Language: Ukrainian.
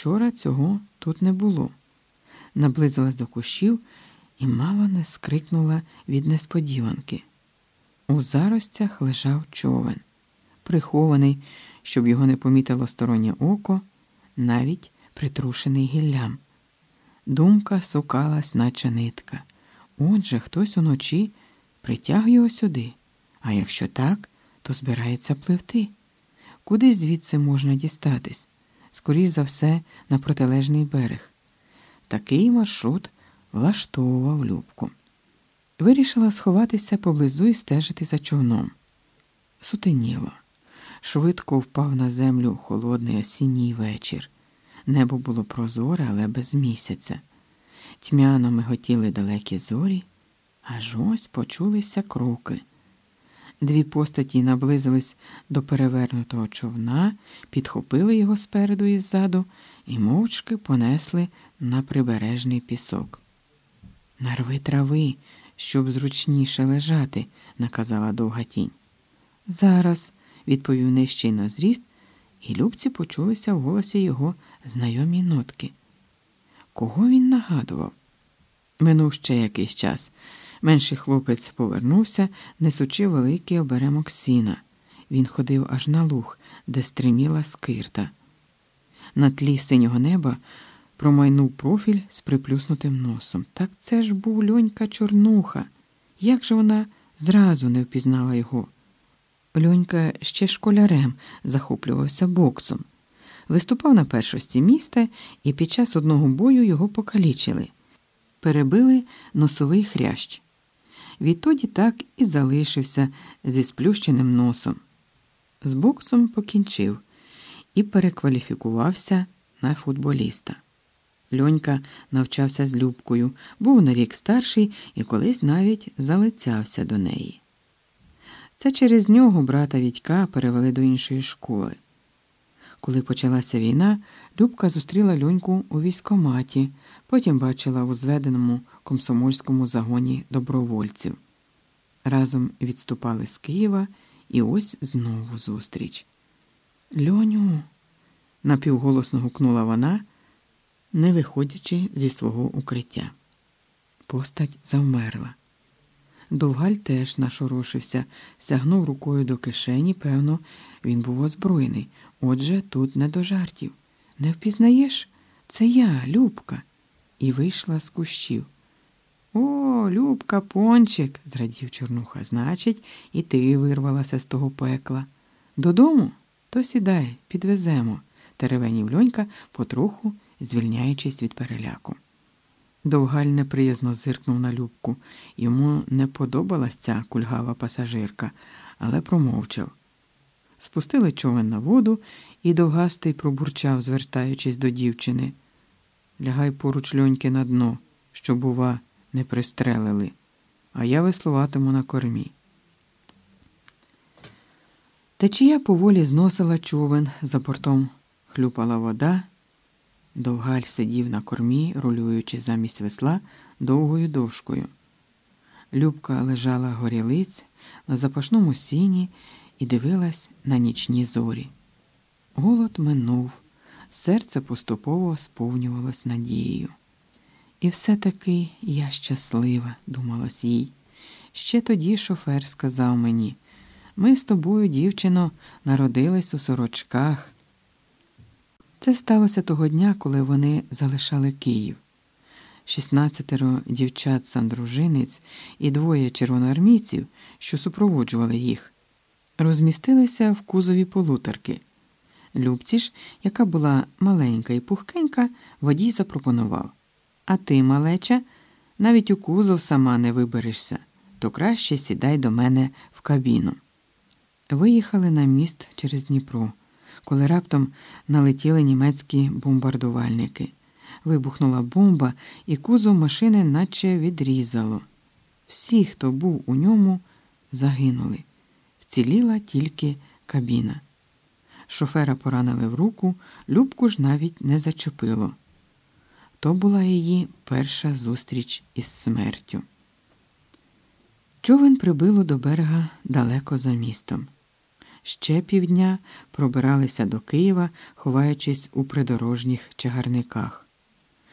вчора цього тут не було. Наблизилась до кущів і мало не скрикнула від несподіванки. У заростях лежав човен, прихований, щоб його не помітило стороннє око, навіть притрушений гіллям. Думка сукалась, наче нитка. Отже, хтось уночі притяг його сюди, а якщо так, то збирається пливти. Куди звідси можна дістатись? Скоріш за все, на протилежний берег. Такий маршрут влаштовував Любку. Вирішила сховатися поблизу і стежити за човном. Сутеніло. Швидко впав на землю холодний осінній вечір. Небо було прозоре, але без місяця. Тьмяно миготіли далекі зорі, аж ось почулися кроки. Дві постаті наблизились до перевернутого човна, підхопили його спереду і ззаду і мовчки понесли на прибережний пісок. Нарви трави, щоб зручніше лежати, наказала довга тінь. Зараз, відповів нижчий на зріст, і любці почулися в голосі його знайомі нотки. Кого він нагадував? Минув ще якийсь час. Менший хлопець повернувся, несучи великий оберемок сіна. Він ходив аж на луг, де стриміла скирта. На тлі синього неба промайнув профіль з приплюснутим носом. Так це ж був льонька чорнуха. Як же вона зразу не впізнала його? Льонька ще школярем захоплювався боксом. Виступав на першості міста, і під час одного бою його покалічили. Перебили носовий хрящ. Відтоді так і залишився зі сплющеним носом. З боксом покінчив і перекваліфікувався на футболіста. Льонька навчався з Любкою, був на рік старший і колись навіть залицявся до неї. Це через нього брата Відька перевели до іншої школи. Коли почалася війна, Любка зустріла Льоньку у військоматі, потім бачила у зведеному комсомольському загоні добровольців. Разом відступали з Києва і ось знову зустріч. Льоню, напівголосно гукнула вона, не виходячи зі свого укриття. Постать завмерла. Довгаль теж нашорошився, сягнув рукою до кишені, певно, він був озброєний. Отже, тут не до жартів. Не впізнаєш? Це я, Любка, і вийшла з кущів. О, Любка, пончик, зрадів Чорнуха. Значить, і ти вирвалася з того пекла. Додому? То сідай, підвеземо, теревенів льонька, потроху звільняючись від переляку. Довгаль неприязно зиркнув на Любку. Йому не подобалась ця кульгава пасажирка, але промовчав. Спустили човен на воду, і довгастий пробурчав, звертаючись до дівчини. Лягай поруч льоньки на дно, щоб, бува, не пристрелили, а я веслуватиму на кормі. Течія поволі зносила човен, за бортом хлюпала вода. Довгаль сидів на кормі, рулюючи замість весла довгою дошкою. Любка лежала горілиць на запашному сіні і дивилась на нічні зорі. Голод минув, серце поступово сповнювалось надією. І все-таки я щаслива, думалась їй. Ще тоді шофер сказав мені ми з тобою, дівчино, народились у сорочках. Це сталося того дня, коли вони залишали Київ. Шістнадцятеро дівчат сандружинець і двоє червоноармійців, що супроводжували їх, розмістилися в кузові полуторки. Любці ж, яка була маленька і пухкенька, водій запропонував А ти, малеча, навіть у кузов сама не виберешся, то краще сідай до мене в кабіну. Виїхали на міст через Дніпро коли раптом налетіли німецькі бомбардувальники. Вибухнула бомба, і кузов машини наче відрізало. Всі, хто був у ньому, загинули. Вціліла тільки кабіна. Шофера поранили в руку, Любку ж навіть не зачепило. То була її перша зустріч із смертю. Човен прибило до берега далеко за містом. Ще півдня пробиралися до Києва, ховаючись у придорожніх чагарниках.